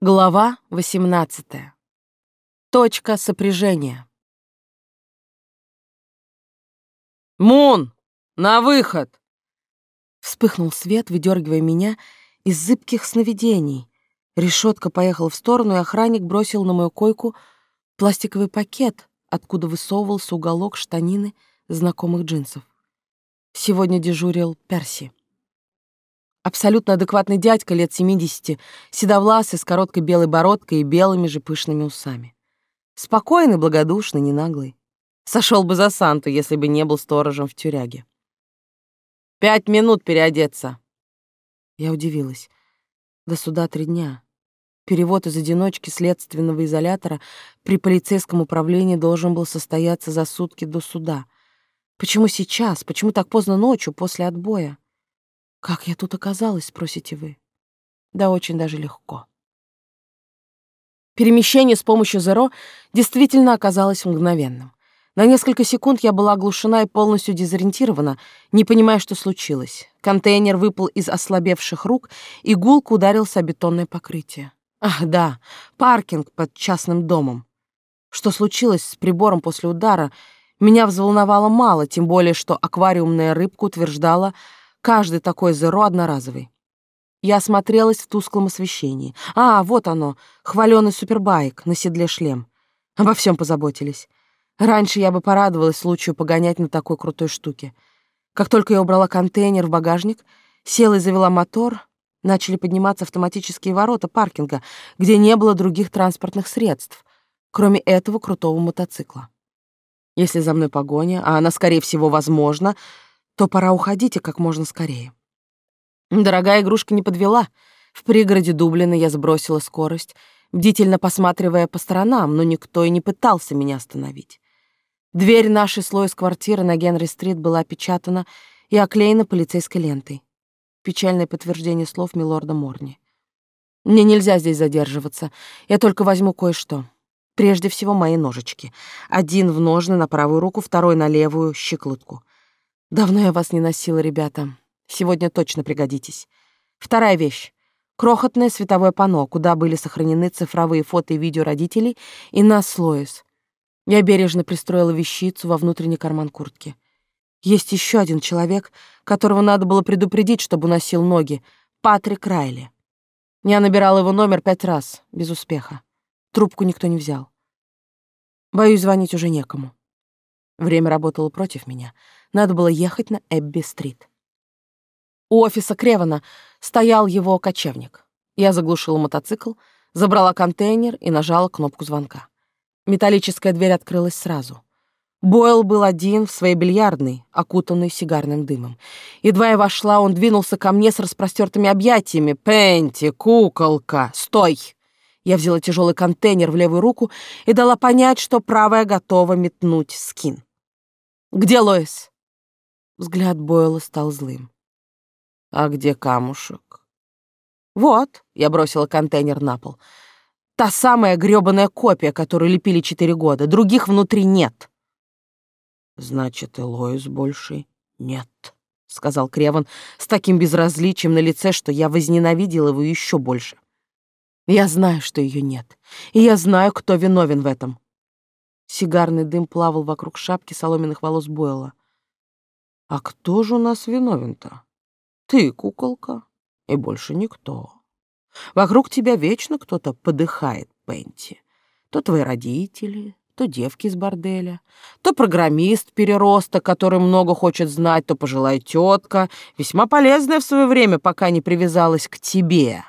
Глава 18. Точка сопряжения. «Мун! На выход!» Вспыхнул свет, выдергивая меня из зыбких сновидений. Решетка поехала в сторону, и охранник бросил на мою койку пластиковый пакет, откуда высовывался уголок штанины знакомых джинсов. Сегодня дежурил Перси. Абсолютно адекватный дядька лет 70, седовласый, с короткой белой бородкой и белыми же пышными усами. Спокойный, благодушный, не наглый. Сошел бы за Санту, если бы не был сторожем в тюряге. «Пять минут переодеться!» Я удивилась. До суда три дня. Перевод из одиночки следственного изолятора при полицейском управлении должен был состояться за сутки до суда. Почему сейчас? Почему так поздно ночью, после отбоя? Как я тут оказалась, спросите вы? Да очень даже легко. Перемещение с помощью Зеро действительно оказалось мгновенным. На несколько секунд я была оглушена и полностью дезориентирована, не понимая, что случилось. Контейнер выпал из ослабевших рук, и гулко ударился о бетонное покрытие. Ах, да, паркинг под частным домом. Что случилось с прибором после удара, меня взволновало мало, тем более, что аквариумная рыбка утверждала, Каждый такой зеро одноразовый. Я осмотрелась в тусклом освещении. А, вот оно, хваленый супербайк, на седле шлем. Обо всем позаботились. Раньше я бы порадовалась случаю погонять на такой крутой штуке. Как только я убрала контейнер в багажник, села и завела мотор, начали подниматься автоматические ворота паркинга, где не было других транспортных средств, кроме этого крутого мотоцикла. Если за мной погоня, а она, скорее всего, возможна, то пора уходить и как можно скорее. Дорогая игрушка не подвела. В пригороде Дублина я сбросила скорость, бдительно посматривая по сторонам, но никто и не пытался меня остановить. Дверь нашей слой из квартиры на Генри-стрит была опечатана и оклеена полицейской лентой. Печальное подтверждение слов милорда Морни. Мне нельзя здесь задерживаться. Я только возьму кое-что. Прежде всего, мои ножички. Один в ножны на правую руку, второй на левую щиколотку — Давно я вас не носила, ребята. Сегодня точно пригодитесь. Вторая вещь. Крохотное световое панно, куда были сохранены цифровые фото и видео родителей и нас с Лоис. Я бережно пристроила вещицу во внутренний карман куртки. Есть еще один человек, которого надо было предупредить, чтобы уносил ноги. Патрик Райли. Я набирала его номер пять раз, без успеха. Трубку никто не взял. Боюсь, звонить уже некому. Время работало против меня. Надо было ехать на Эбби-стрит. У офиса Кревана стоял его кочевник. Я заглушила мотоцикл, забрала контейнер и нажала кнопку звонка. Металлическая дверь открылась сразу. Бойл был один в своей бильярдной, окутанной сигарным дымом. Едва я вошла, он двинулся ко мне с распростертыми объятиями. «Пенти, куколка, стой!» Я взяла тяжелый контейнер в левую руку и дала понять, что правая готова метнуть скин. «Где Лоис?» Взгляд Бойла стал злым. «А где камушек?» «Вот», — я бросила контейнер на пол. «Та самая грёбаная копия, которую лепили четыре года. Других внутри нет». «Значит, и Лоис больше нет», — сказал Креван с таким безразличием на лице, что я возненавидела его еще больше. Я знаю, что ее нет, и я знаю, кто виновен в этом. Сигарный дым плавал вокруг шапки соломенных волос Бойла. А кто же у нас виновен-то? Ты, куколка, и больше никто. Вокруг тебя вечно кто-то подыхает, Пенти. То твои родители, то девки из борделя, то программист перероста, который много хочет знать, то пожилая тетка, весьма полезная в свое время, пока не привязалась к тебе.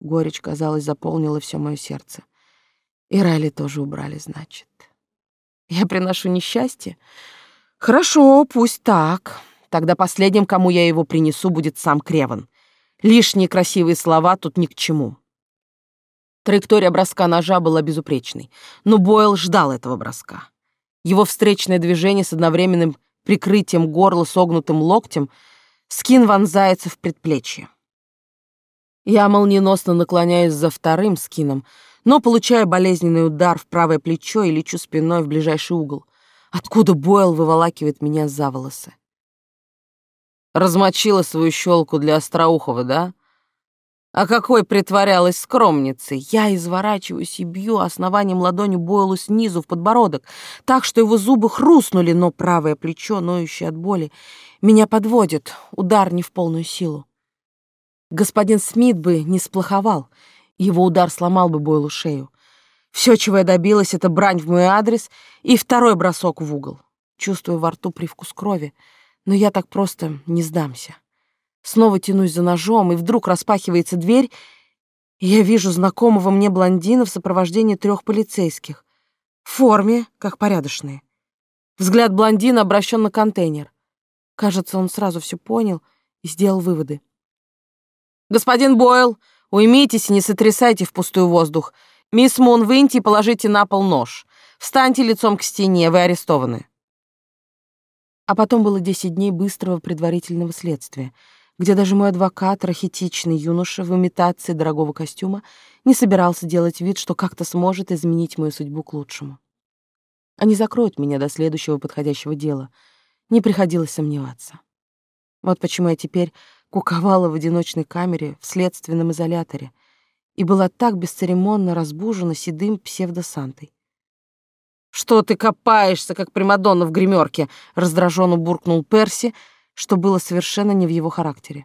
Горечь, казалось, заполнила все мое сердце. И Райли тоже убрали, значит. Я приношу несчастье? Хорошо, пусть так. Тогда последним, кому я его принесу, будет сам Креван. Лишние красивые слова тут ни к чему. Траектория броска ножа была безупречной, но Бойл ждал этого броска. Его встречное движение с одновременным прикрытием горла согнутым локтем скин вонзается в предплечье. Я молниеносно наклоняюсь за вторым скином, но получаю болезненный удар в правое плечо и лечу спиной в ближайший угол, откуда Бойл выволакивает меня за волосы. Размочила свою щелку для Остроухова, да? А какой притворялась скромницей? Я изворачиваюсь и бью основанием ладонью Бойлу снизу в подбородок, так что его зубы хрустнули, но правое плечо, ноющее от боли, меня подводит, удар не в полную силу. Господин Смит бы не сплоховал, его удар сломал бы Бойлу шею. Все, чего я добилась, это брань в мой адрес и второй бросок в угол. Чувствую во рту привкус крови, но я так просто не сдамся. Снова тянусь за ножом, и вдруг распахивается дверь, и я вижу знакомого мне блондина в сопровождении трех полицейских. В форме, как порядочные. Взгляд блондина обращен на контейнер. Кажется, он сразу все понял и сделал выводы. «Господин Бойл, уймитесь и не сотрясайте впустую воздух. Мисс Мун, выньте и положите на пол нож. Встаньте лицом к стене, вы арестованы». А потом было десять дней быстрого предварительного следствия — где даже мой адвокат, рахитичный юноша в имитации дорогого костюма, не собирался делать вид, что как-то сможет изменить мою судьбу к лучшему. Они закроют меня до следующего подходящего дела. Не приходилось сомневаться. Вот почему я теперь куковала в одиночной камере в следственном изоляторе и была так бесцеремонно разбужена седым псевдосантой. «Что ты копаешься, как Примадонна в гримерке?» — раздраженно буркнул Перси — что было совершенно не в его характере.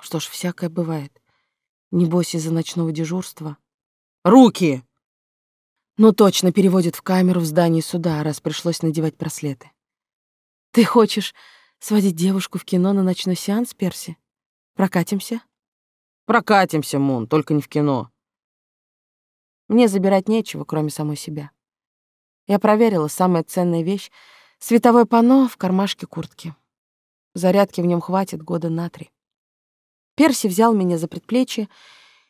Что ж, всякое бывает. Небось, из-за ночного дежурства. «Руки!» Ну, точно переводит в камеру в здании суда, раз пришлось надевать браслеты. «Ты хочешь сводить девушку в кино на ночной сеанс, Перси? Прокатимся?» «Прокатимся, Мун, только не в кино». Мне забирать нечего, кроме самой себя. Я проверила, самая ценная вещь — световое панно в кармашке куртки. Зарядки в нем хватит года на три. Перси взял меня за предплечье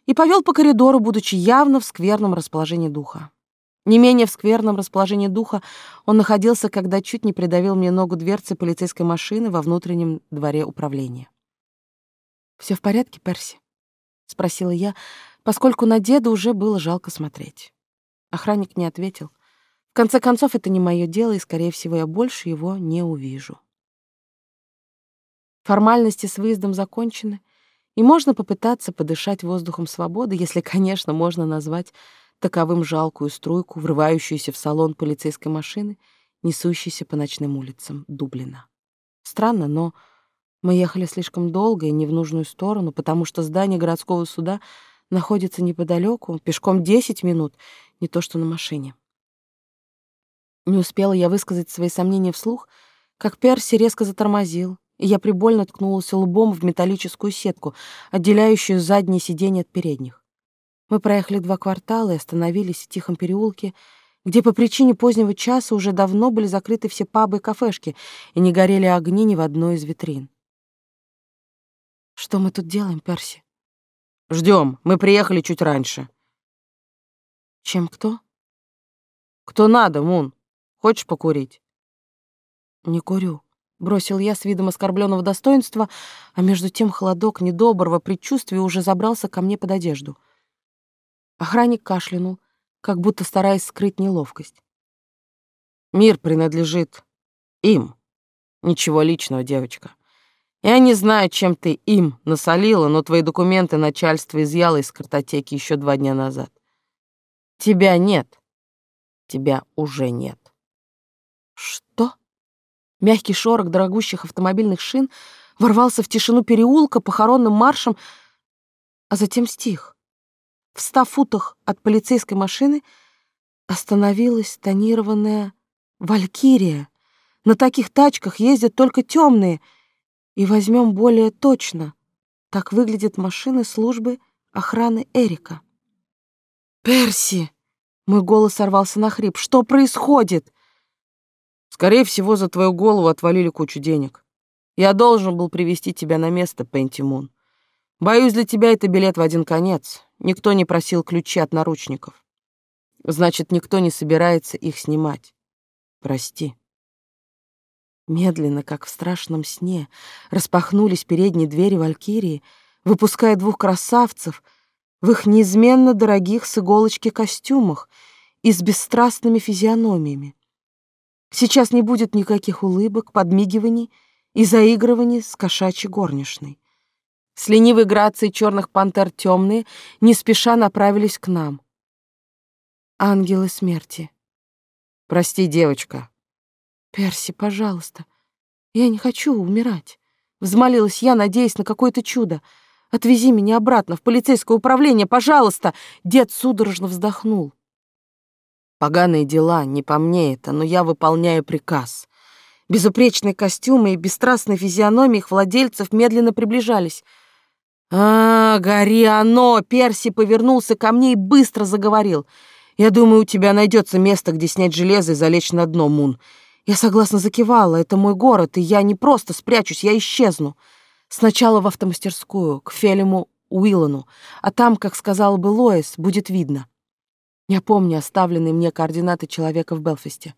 и повел по коридору, будучи явно в скверном расположении духа. Не менее в скверном расположении духа он находился, когда чуть не придавил мне ногу дверцы полицейской машины во внутреннем дворе управления. Все в порядке, Перси?» — спросила я, поскольку на деда уже было жалко смотреть. Охранник не ответил. В конце концов, это не мое дело, и, скорее всего, я больше его не увижу. Формальности с выездом закончены, и можно попытаться подышать воздухом свободы, если, конечно, можно назвать таковым жалкую струйку, врывающуюся в салон полицейской машины, несущейся по ночным улицам Дублина. Странно, но мы ехали слишком долго и не в нужную сторону, потому что здание городского суда находится неподалеку, пешком 10 минут, не то что на машине. Не успела я высказать свои сомнения вслух, как Перси резко затормозил, и я прибольно ткнулась лбом в металлическую сетку, отделяющую задние сиденья от передних. Мы проехали два квартала и остановились в тихом переулке, где по причине позднего часа уже давно были закрыты все пабы и кафешки, и не горели огни ни в одной из витрин. «Что мы тут делаем, Перси?» Ждем. Мы приехали чуть раньше». «Чем кто?» «Кто надо, Мун? Хочешь покурить?» «Не курю», бросил я с видом оскорбленного достоинства, а между тем холодок недоброго предчувствия уже забрался ко мне под одежду. Охранник кашлянул, как будто стараясь скрыть неловкость. Мир принадлежит им. Ничего личного, девочка. Я не знаю, чем ты им насолила, но твои документы начальство изъяло из картотеки еще два дня назад. Тебя нет. Тебя уже нет. Что? Мягкий шорох дорогущих автомобильных шин ворвался в тишину переулка похоронным маршем, а затем стих. В ста футах от полицейской машины остановилась тонированная «Валькирия». На таких тачках ездят только темные. И возьмем более точно. Так выглядят машины службы охраны Эрика. «Перси!» — мой голос сорвался на хрип. «Что происходит?» Скорее всего, за твою голову отвалили кучу денег. Я должен был привести тебя на место, Пентимун. Боюсь, для тебя это билет в один конец. Никто не просил ключи от наручников. Значит, никто не собирается их снимать. Прости. Медленно, как в страшном сне, распахнулись передние двери Валькирии, выпуская двух красавцев в их неизменно дорогих с иголочки костюмах и с бесстрастными физиономиями. Сейчас не будет никаких улыбок, подмигиваний и заигрываний с кошачьей горничной. С ленивой грацией черных пантер темные не спеша направились к нам. Ангелы смерти. Прости, девочка. Перси, пожалуйста. Я не хочу умирать. Взмолилась я, надеясь на какое-то чудо. Отвези меня обратно в полицейское управление, пожалуйста. Дед судорожно вздохнул. Поганые дела, не по мне это, но я выполняю приказ. Безупречные костюмы и бесстрастные физиономии их владельцев медленно приближались. «А, гори оно!» Перси повернулся ко мне и быстро заговорил. «Я думаю, у тебя найдется место, где снять железо и залечь на дно, Мун. Я согласно закивала. Это мой город, и я не просто спрячусь, я исчезну. Сначала в автомастерскую, к Фелему Уиллану, а там, как сказала бы Лоис, будет видно. Я помню оставленные мне координаты человека в Белфасте.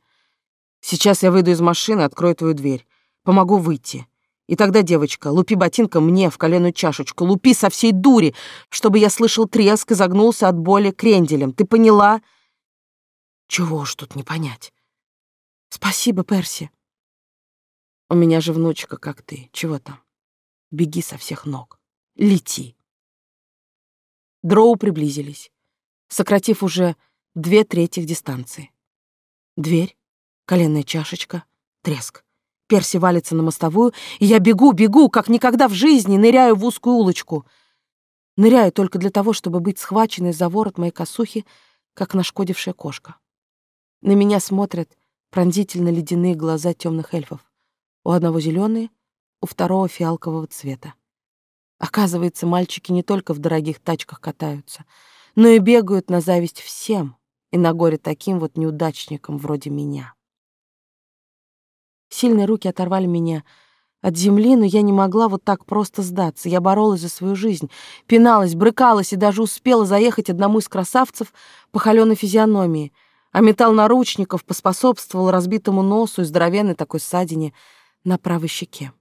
Сейчас я выйду из машины, открою твою дверь. Помогу выйти. И тогда, девочка, лупи ботинком мне в коленную чашечку, лупи со всей дури, чтобы я слышал треск и загнулся от боли кренделем. Ты поняла? Чего уж тут не понять. Спасибо, Перси. У меня же внучка, как ты. Чего там? Беги со всех ног. Лети. Дроу приблизились, сократив уже две трети дистанции. Дверь, коленная чашечка, треск. Перси валится на мостовую, и я бегу, бегу, как никогда в жизни, ныряю в узкую улочку. Ныряю только для того, чтобы быть схваченной за ворот моей косухи, как нашкодившая кошка. На меня смотрят пронзительно ледяные глаза темных эльфов. У одного зеленые, у второго фиалкового цвета. Оказывается, мальчики не только в дорогих тачках катаются, но и бегают на зависть всем и на горе таким вот неудачникам вроде меня. Сильные руки оторвали меня от земли, но я не могла вот так просто сдаться. Я боролась за свою жизнь, пиналась, брыкалась и даже успела заехать одному из красавцев по холеной физиономии — а металл наручников поспособствовал разбитому носу и здоровенной такой ссадине на правой щеке.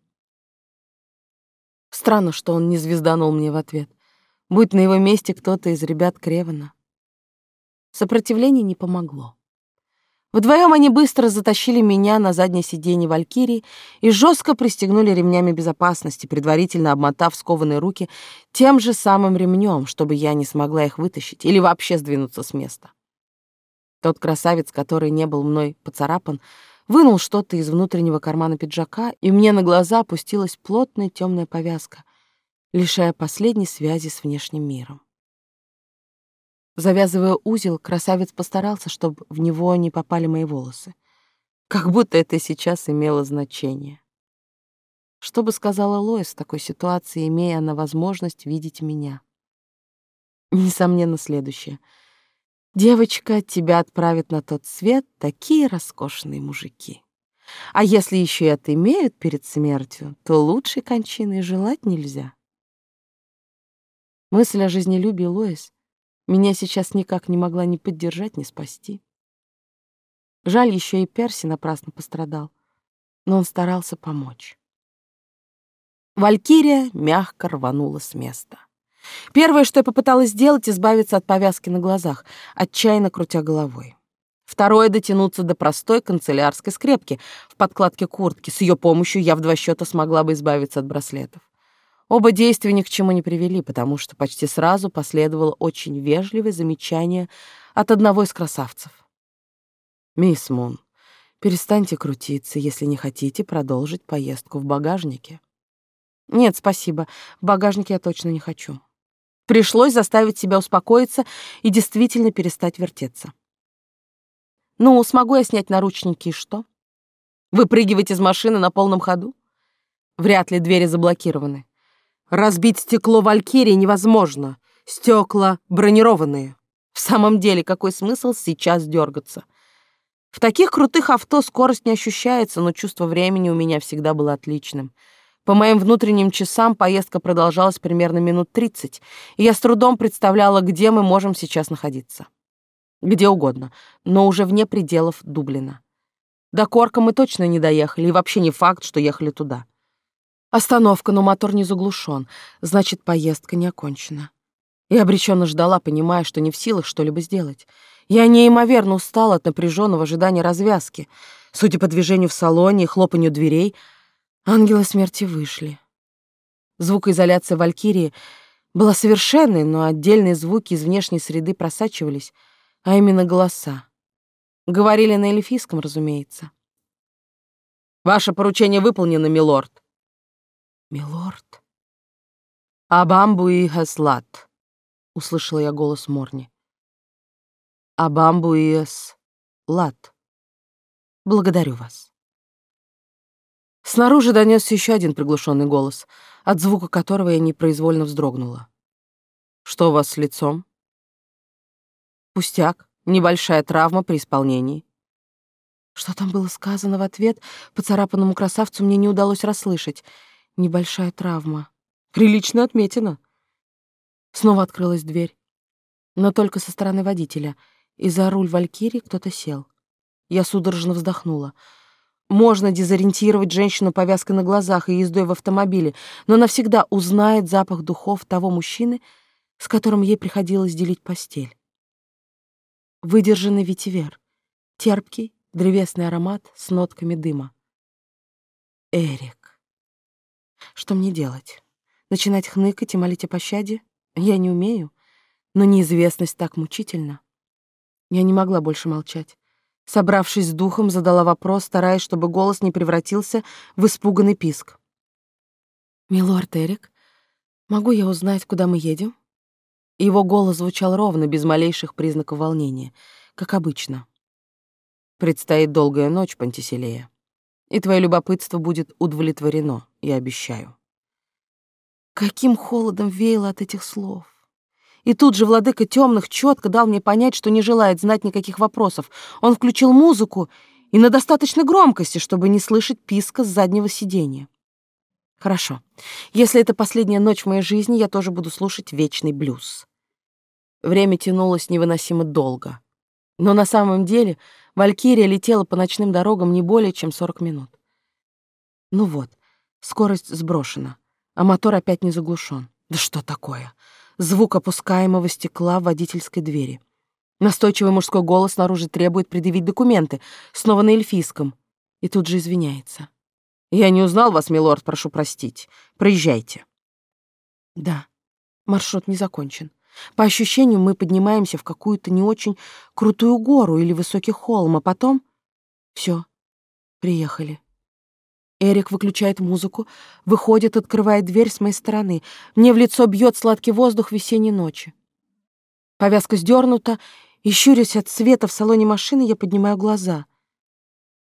Странно, что он не звезданул мне в ответ. Будь на его месте кто-то из ребят Кревана. Сопротивление не помогло. Вдвоем они быстро затащили меня на заднее сиденье Валькирии и жестко пристегнули ремнями безопасности, предварительно обмотав скованные руки тем же самым ремнем, чтобы я не смогла их вытащить или вообще сдвинуться с места. Тот красавец, который не был мной поцарапан, вынул что-то из внутреннего кармана пиджака, и мне на глаза опустилась плотная темная повязка, лишая последней связи с внешним миром. Завязывая узел, красавец постарался, чтобы в него не попали мои волосы. Как будто это сейчас имело значение. Что бы сказала Лоис в такой ситуации, имея она возможность видеть меня? Несомненно, следующее — Девочка, тебя отправят на тот свет такие роскошные мужики. А если еще и отымеют перед смертью, то лучшей кончины желать нельзя. Мысль о жизнелюбии Лоис меня сейчас никак не могла ни поддержать, ни спасти. Жаль, еще и Перси напрасно пострадал, но он старался помочь. Валькирия мягко рванула с места. Первое, что я попыталась сделать, избавиться от повязки на глазах, отчаянно крутя головой. Второе — дотянуться до простой канцелярской скрепки в подкладке куртки. С ее помощью я в два счета смогла бы избавиться от браслетов. Оба действия ни к чему не привели, потому что почти сразу последовало очень вежливое замечание от одного из красавцев. «Мисс Мун, перестаньте крутиться, если не хотите продолжить поездку в багажнике». «Нет, спасибо, в багажнике я точно не хочу». Пришлось заставить себя успокоиться и действительно перестать вертеться. Ну, смогу я снять наручники и что? Выпрыгивать из машины на полном ходу? Вряд ли двери заблокированы. Разбить стекло Валькирии невозможно. Стекла бронированные. В самом деле, какой смысл сейчас дергаться? В таких крутых авто скорость не ощущается, но чувство времени у меня всегда было отличным — по моим внутренним часам поездка продолжалась примерно минут 30, и я с трудом представляла, где мы можем сейчас находиться. Где угодно, но уже вне пределов Дублина. До Корка мы точно не доехали, и вообще не факт, что ехали туда. Остановка, но мотор не заглушен, значит, поездка не окончена. Я обреченно ждала, понимая, что не в силах что-либо сделать. Я неимоверно устала от напряженного ожидания развязки. Судя по движению в салоне и хлопанью дверей — Ангелы смерти вышли. Звукоизоляция Валькирии была совершенной, но отдельные звуки из внешней среды просачивались, а именно голоса. Говорили на эльфийском, разумеется. «Ваше поручение выполнено, милорд». «Милорд?» «Абамбу и Хаслат», — услышала я голос Морни. «Абамбу и Лат. Благодарю вас». Снаружи донесся еще один приглушенный голос, от звука которого я непроизвольно вздрогнула. «Что у вас с лицом?» «Пустяк, небольшая травма при исполнении». Что там было сказано в ответ, поцарапанному красавцу мне не удалось расслышать. Небольшая травма. Прилично отметина. Снова открылась дверь. Но только со стороны водителя. И за руль Валькирии кто-то сел. Я судорожно вздохнула. Можно дезориентировать женщину повязкой на глазах и ездой в автомобиле, но навсегда узнает запах духов того мужчины, с которым ей приходилось делить постель. Выдержанный ветивер, терпкий, древесный аромат с нотками дыма. Эрик. Что мне делать? Начинать хныкать и молить о пощаде? Я не умею, но неизвестность так мучительна. Я не могла больше молчать. Собравшись с духом, задала вопрос, стараясь, чтобы голос не превратился в испуганный писк. «Милорд Эрик, могу я узнать, куда мы едем?» Его голос звучал ровно, без малейших признаков волнения, как обычно. «Предстоит долгая ночь, Пантиселея, и твое любопытство будет удовлетворено, я обещаю». Каким холодом веяло от этих слов. И тут же владыка темных четко дал мне понять, что не желает знать никаких вопросов. Он включил музыку и на достаточной громкости, чтобы не слышать писка с заднего сиденья. Хорошо. Если это последняя ночь в моей жизни, я тоже буду слушать вечный блюз. Время тянулось невыносимо долго. Но на самом деле Валькирия летела по ночным дорогам не более чем 40 минут. Ну вот, скорость сброшена, а мотор опять не заглушен. Да что такое? Звук опускаемого стекла в водительской двери. Настойчивый мужской голос снаружи требует предъявить документы, снова на эльфийском, и тут же извиняется. «Я не узнал вас, милорд, прошу простить. Проезжайте». Да, маршрут не закончен. По ощущению, мы поднимаемся в какую-то не очень крутую гору или высокий холм, а потом... все, приехали. Эрик выключает музыку, выходит, открывает дверь с моей стороны. Мне в лицо бьет сладкий воздух весенней ночи. Повязка сдернута, и, щурясь от света в салоне машины, я поднимаю глаза.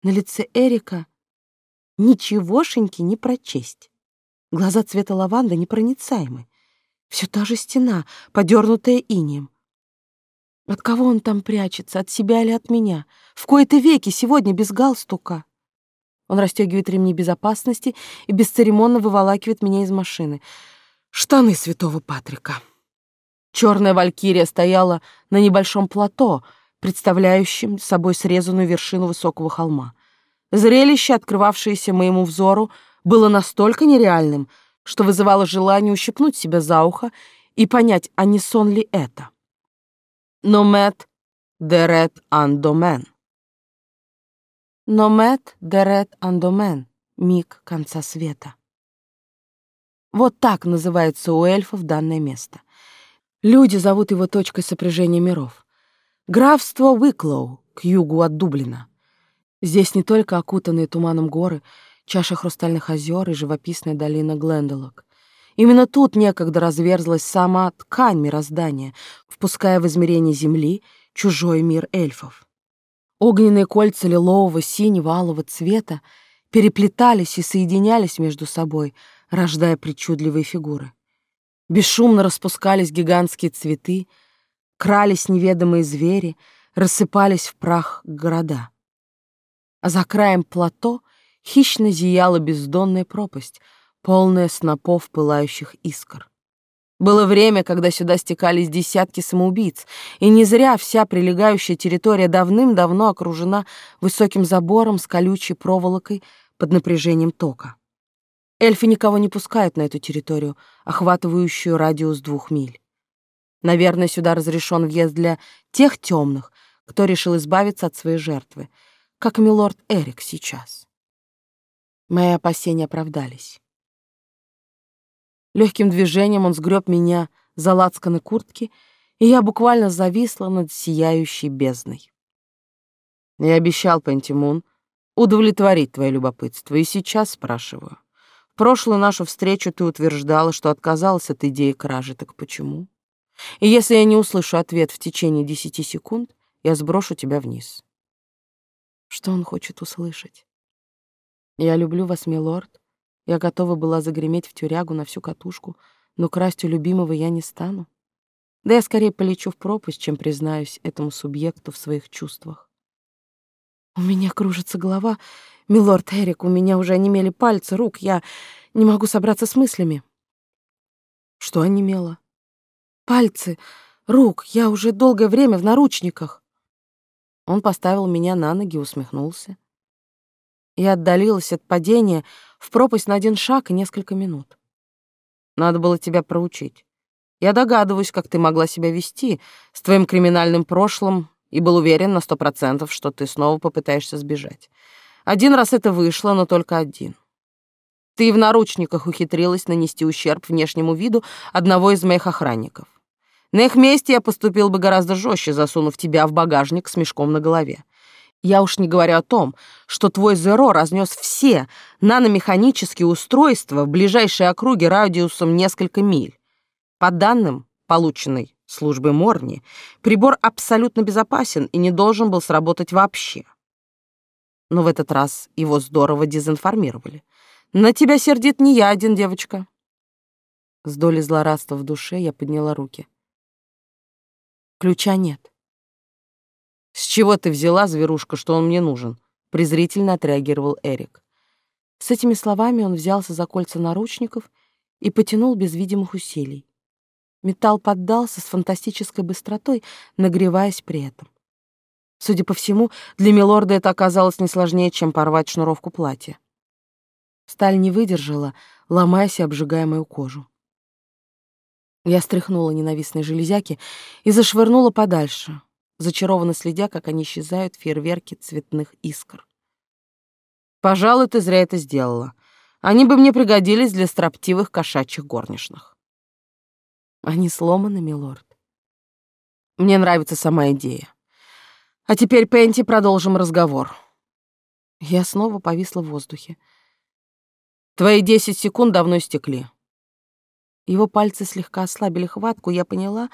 На лице Эрика ничегошеньки не прочесть. Глаза цвета лаванды непроницаемы. Все та же стена, подернутая инием. От кого он там прячется, от себя или от меня? В кои-то веки сегодня без галстука. Он расстегивает ремни безопасности и бесцеремонно выволакивает меня из машины. Штаны святого Патрика. Черная валькирия стояла на небольшом плато, представляющем собой срезанную вершину высокого холма. Зрелище, открывавшееся моему взору, было настолько нереальным, что вызывало желание ущипнуть себя за ухо и понять, а не сон ли это. «Номет дерет андомен». Номет дерет андомен, миг конца света. Вот так называется у эльфов данное место. Люди зовут его точкой сопряжения миров. Графство Уиклоу, к югу от Дублина. Здесь не только окутанные туманом горы, чаша хрустальных озер и живописная долина Глендолок. Именно тут некогда разверзлась сама ткань мироздания, впуская в измерение Земли чужой мир эльфов. Огненные кольца лилового, синего, алого цвета переплетались и соединялись между собой, рождая причудливые фигуры. Бесшумно распускались гигантские цветы, крались неведомые звери, рассыпались в прах города. А за краем плато хищно зияла бездонная пропасть, полная снопов пылающих искр. Было время, когда сюда стекались десятки самоубийц, и не зря вся прилегающая территория давным-давно окружена высоким забором с колючей проволокой под напряжением тока. Эльфы никого не пускают на эту территорию, охватывающую радиус двух миль. Наверное, сюда разрешен въезд для тех темных, кто решил избавиться от своей жертвы, как милорд Эрик сейчас. Мои опасения оправдались. Легким движением он сгреб меня за лацканы куртки, и я буквально зависла над сияющей бездной. Я обещал, Пентимун, удовлетворить твое любопытство, и сейчас спрашиваю. В прошлую нашу встречу ты утверждала, что отказалась от идеи кражи, так почему? И если я не услышу ответ в течение десяти секунд, я сброшу тебя вниз. Что он хочет услышать? Я люблю вас, милорд. Я готова была загреметь в тюрягу на всю катушку, но красть у любимого я не стану. Да я скорее полечу в пропасть, чем признаюсь этому субъекту в своих чувствах. У меня кружится голова. Милорд Эрик, у меня уже онемели пальцы, рук. Я не могу собраться с мыслями. Что онемело? Пальцы, рук. Я уже долгое время в наручниках. Он поставил меня на ноги, усмехнулся. Я отдалилась от падения в пропасть на один шаг и несколько минут. Надо было тебя проучить. Я догадываюсь, как ты могла себя вести с твоим криминальным прошлым и был уверен на сто процентов, что ты снова попытаешься сбежать. Один раз это вышло, но только один. Ты в наручниках ухитрилась нанести ущерб внешнему виду одного из моих охранников. На их месте я поступил бы гораздо жестче, засунув тебя в багажник с мешком на голове. Я уж не говорю о том, что твой Зеро разнес все наномеханические устройства в ближайшей округе радиусом несколько миль. По данным, полученной службой Морни, прибор абсолютно безопасен и не должен был сработать вообще. Но в этот раз его здорово дезинформировали. На тебя сердит не я один, девочка. С долей злорадства в душе я подняла руки. Ключа нет. С чего ты взяла, зверушка, что он мне нужен? презрительно отреагировал Эрик. С этими словами он взялся за кольца наручников и потянул без видимых усилий. Металл поддался с фантастической быстротой, нагреваясь при этом. Судя по всему, для милорда это оказалось не сложнее, чем порвать шнуровку платья. Сталь не выдержала, ломаясь и обжигая мою кожу. Я стряхнула ненавистные железяки и зашвырнула подальше, зачарованно следя, как они исчезают в фейерверке цветных искр. «Пожалуй, ты зря это сделала. Они бы мне пригодились для строптивых кошачьих горничных». «Они сломаны, милорд». «Мне нравится сама идея. А теперь, Пенти, продолжим разговор». Я снова повисла в воздухе. «Твои десять секунд давно истекли. Его пальцы слегка ослабили хватку, я поняла,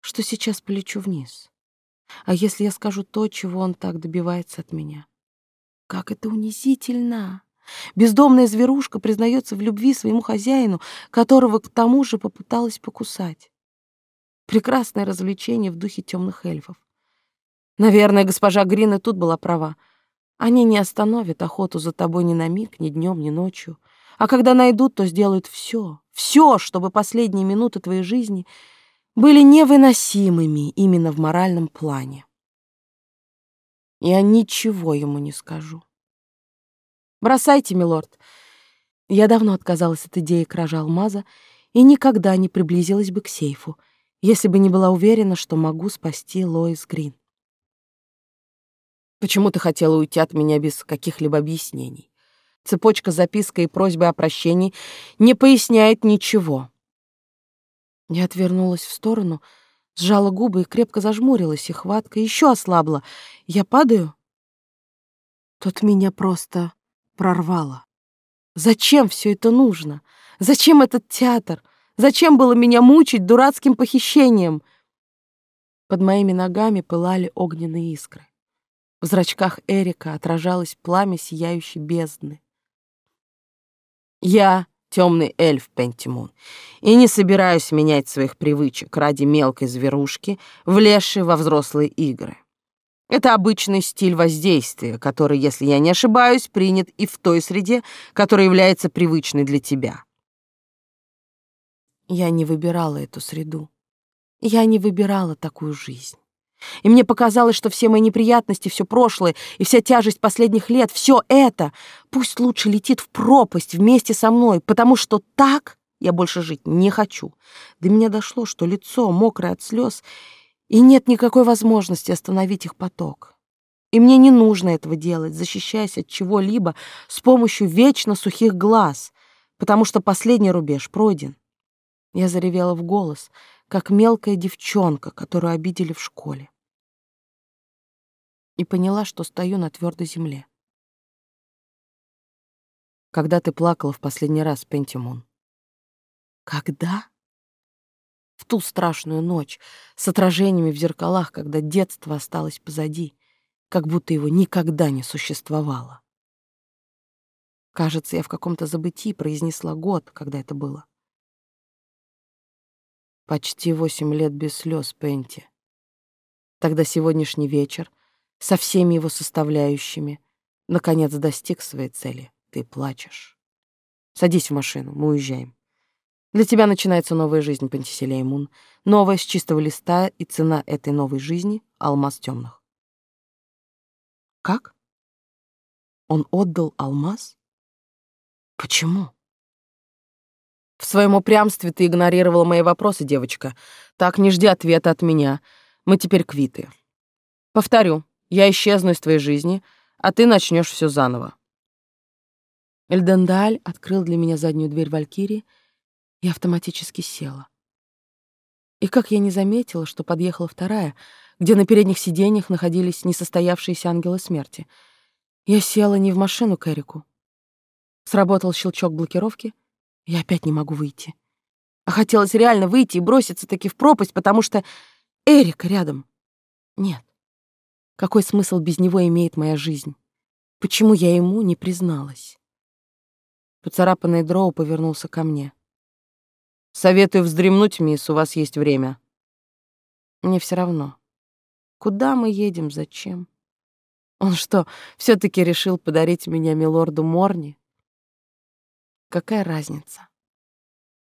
что сейчас полечу вниз. А если я скажу то, чего он так добивается от меня? Как это унизительно! Бездомная зверушка признается в любви своему хозяину, которого к тому же попыталась покусать. Прекрасное развлечение в духе темных эльфов. Наверное, госпожа Грин и тут была права. Они не остановят охоту за тобой ни на миг, ни днем, ни ночью. А когда найдут, то сделают все, все, чтобы последние минуты твоей жизни были невыносимыми именно в моральном плане. Я ничего ему не скажу. Бросайте, милорд. Я давно отказалась от идеи кражи алмаза и никогда не приблизилась бы к сейфу, если бы не была уверена, что могу спасти Лоис Грин. Почему ты хотела уйти от меня без каких-либо объяснений? Цепочка записка и просьбы о прощении не поясняет ничего. Я отвернулась в сторону, сжала губы и крепко зажмурилась, и хватка еще ослабла. Я падаю? Тут меня просто прорвало. Зачем все это нужно? Зачем этот театр? Зачем было меня мучить дурацким похищением? Под моими ногами пылали огненные искры. В зрачках Эрика отражалось пламя сияющей бездны. Я темный эльф Пентимун, и не собираюсь менять своих привычек ради мелкой зверушки, влезшей во взрослые игры. Это обычный стиль воздействия, который, если я не ошибаюсь, принят и в той среде, которая является привычной для тебя. Я не выбирала эту среду. Я не выбирала такую жизнь. И мне показалось, что все мои неприятности, все прошлое и вся тяжесть последних лет, все это пусть лучше летит в пропасть вместе со мной, потому что так я больше жить не хочу. До меня дошло, что лицо мокрое от слез, и нет никакой возможности остановить их поток. И мне не нужно этого делать, защищаясь от чего-либо с помощью вечно сухих глаз, потому что последний рубеж пройден. Я заревела в голос, как мелкая девчонка, которую обидели в школе. И поняла, что стою на твердой земле. Когда ты плакала в последний раз, Пентимон? Когда? В ту страшную ночь, с отражениями в зеркалах, когда детство осталось позади, как будто его никогда не существовало. Кажется, я в каком-то забытии произнесла год, когда это было. Почти восемь лет без слез, Пенти. Тогда сегодняшний вечер со всеми его составляющими наконец достиг своей цели. Ты плачешь. Садись в машину, мы уезжаем. Для тебя начинается новая жизнь, Пентиселей Мун. Новая с чистого листа, и цена этой новой жизни — алмаз темных. Как? Он отдал алмаз? Почему? В своем упрямстве ты игнорировала мои вопросы, девочка. Так не жди ответа от меня. Мы теперь квиты. Повторю, я исчезну из твоей жизни, а ты начнешь все заново. Эльдендаль открыл для меня заднюю дверь Валькирии и автоматически села. И как я не заметила, что подъехала вторая, где на передних сиденьях находились несостоявшиеся ангелы смерти. Я села не в машину к Эрику. Сработал щелчок блокировки, я опять не могу выйти. А хотелось реально выйти и броситься таки в пропасть, потому что Эрика рядом. Нет. Какой смысл без него имеет моя жизнь? Почему я ему не призналась? Поцарапанный дроу повернулся ко мне. «Советую вздремнуть, мисс, у вас есть время». Мне все равно. Куда мы едем, зачем? Он что, все таки решил подарить меня милорду Морни? Какая разница?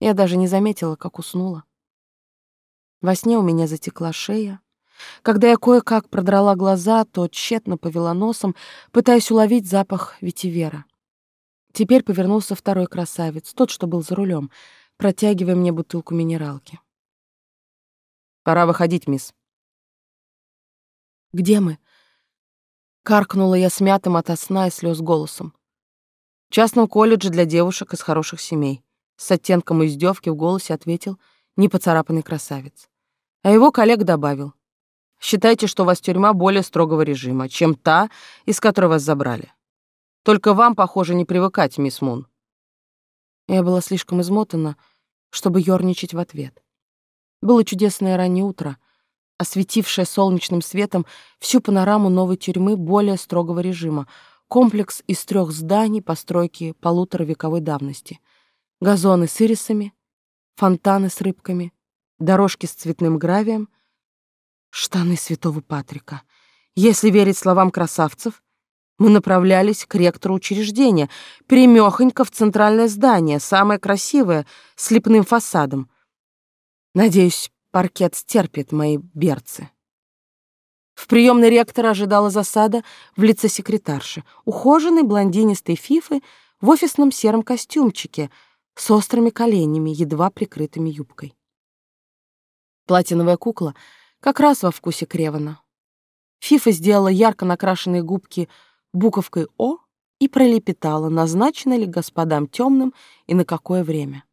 Я даже не заметила, как уснула. Во сне у меня затекла шея. Когда я кое-как продрала глаза, то тщетно повела носом, пытаясь уловить запах ветивера. Теперь повернулся второй красавец, тот, что был за рулем, протягивая мне бутылку минералки. «Пора выходить, мисс». «Где мы?» Каркнула я смятым ото сна и слез голосом частном колледже для девушек из хороших семей. С оттенком издевки в голосе ответил непоцарапанный красавец. А его коллег добавил. «Считайте, что у вас тюрьма более строгого режима, чем та, из которой вас забрали. Только вам, похоже, не привыкать, мисс Мун». Я была слишком измотана, чтобы ёрничать в ответ. Было чудесное раннее утро, осветившее солнечным светом всю панораму новой тюрьмы более строгого режима — Комплекс из трех зданий постройки полуторавековой давности. Газоны с ирисами, фонтаны с рыбками, дорожки с цветным гравием, штаны святого Патрика. Если верить словам красавцев, мы направлялись к ректору учреждения, прямёхонько в центральное здание, самое красивое, с лепным фасадом. Надеюсь, паркет стерпит мои берцы. В приемной ректора ожидала засада в лице секретарши, ухоженной блондинистой фифы в офисном сером костюмчике с острыми коленями, едва прикрытыми юбкой. Платиновая кукла как раз во вкусе Кревана. Фифа сделала ярко накрашенные губки буковкой «О» и пролепетала, назначено ли господам темным и на какое время.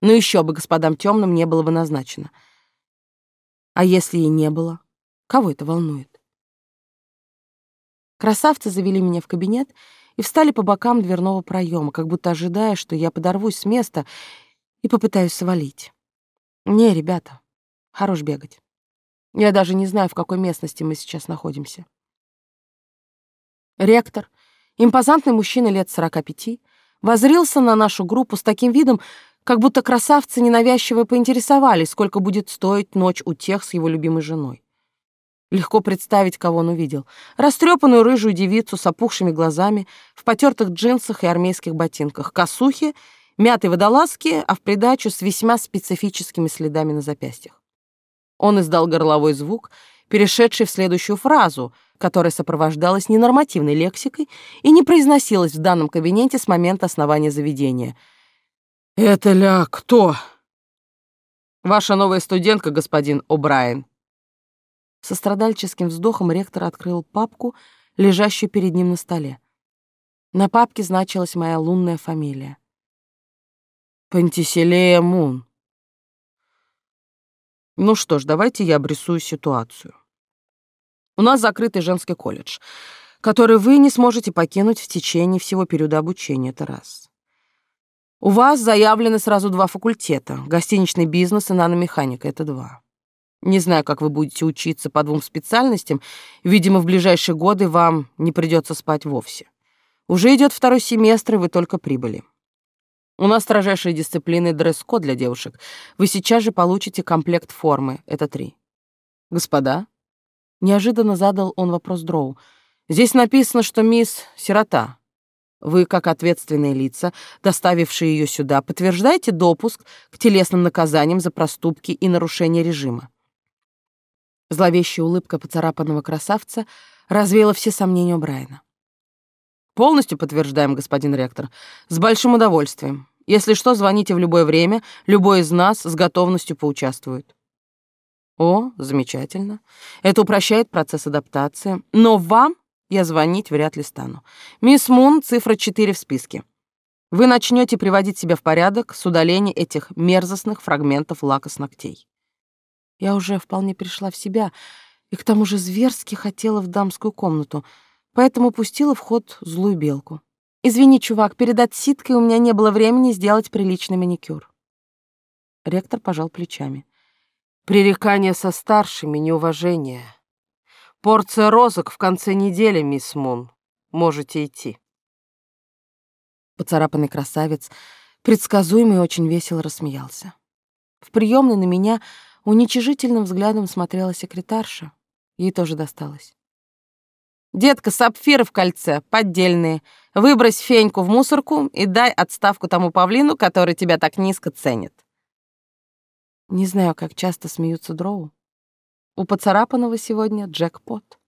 Ну еще бы господам темным не было бы назначено. А если и не было, кого это волнует? Красавцы завели меня в кабинет и встали по бокам дверного проема, как будто ожидая, что я подорвусь с места и попытаюсь свалить. Не, ребята, хорош бегать. Я даже не знаю, в какой местности мы сейчас находимся. Ректор, импозантный мужчина лет сорока пяти, возрился на нашу группу с таким видом, как будто красавцы ненавязчиво поинтересовались, сколько будет стоить ночь у тех с его любимой женой. Легко представить, кого он увидел. Растрепанную рыжую девицу с опухшими глазами, в потертых джинсах и армейских ботинках, косухи, мятой водолазки, а в придачу с весьма специфическими следами на запястьях. Он издал горловой звук, перешедший в следующую фразу, которая сопровождалась ненормативной лексикой и не произносилась в данном кабинете с момента основания заведения. «Это ля кто?» «Ваша новая студентка, господин О'Брайен», со страдальческим вздохом ректор открыл папку, лежащую перед ним на столе. На папке значилась моя лунная фамилия. Пантиселея Мун. Ну что ж, давайте я обрисую ситуацию. У нас закрытый женский колледж, который вы не сможете покинуть в течение всего периода обучения, это раз. У вас заявлены сразу два факультета — гостиничный бизнес и наномеханика, это два. Не знаю, как вы будете учиться по двум специальностям, видимо, в ближайшие годы вам не придется спать вовсе. Уже идет второй семестр, и вы только прибыли. У нас строжайшие дисциплины дресс-код для девушек. Вы сейчас же получите комплект формы. Это три. Господа, неожиданно задал он вопрос Дроу. Здесь написано, что мисс сирота. Вы, как ответственные лица, доставившие ее сюда, подтверждаете допуск к телесным наказаниям за проступки и нарушение режима. Зловещая улыбка поцарапанного красавца развеяла все сомнения у Брайана. «Полностью подтверждаем, господин ректор. С большим удовольствием. Если что, звоните в любое время, любой из нас с готовностью поучаствует. О, замечательно. Это упрощает процесс адаптации. Но вам я звонить вряд ли стану. Мисс Мун, цифра 4 в списке. Вы начнете приводить себя в порядок с удалением этих мерзостных фрагментов лака с ногтей. Я уже вполне пришла в себя и к тому же зверски хотела в дамскую комнату, поэтому пустила в ход злую белку. «Извини, чувак, перед отсидкой у меня не было времени сделать приличный маникюр». Ректор пожал плечами. «Пререкание со старшими, неуважение. Порция розок в конце недели, мисс Мун. Можете идти». Поцарапанный красавец, предсказуемый, очень весело рассмеялся. В приемной на меня уничижительным взглядом смотрела секретарша. Ей тоже досталось. Детка, сапфиры в кольце, поддельные. Выбрось феньку в мусорку и дай отставку тому павлину, который тебя так низко ценит. Не знаю, как часто смеются дроу. У поцарапанного сегодня джекпот.